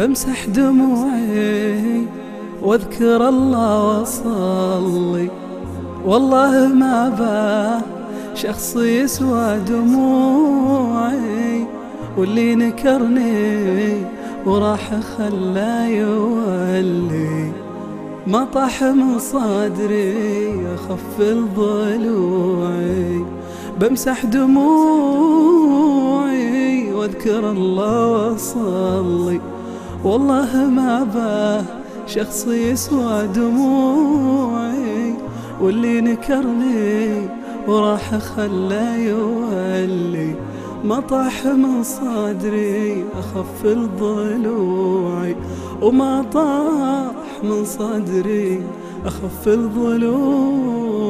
بمسح دموعي واذكر الله واصلي. والله ما باه شخص يسوى دموعي واللي نكرني وراح خلى يولي. ما طاح من صدري أخف الضلوعي. بمسح دموعي واذكر الله واصلي. والله ما باه شخص يسوى دموعي واللي نكرني وراح خلى يولي. ما طاح من صدري أخف الضلوعي وما طاح من صدري أخف الضلوع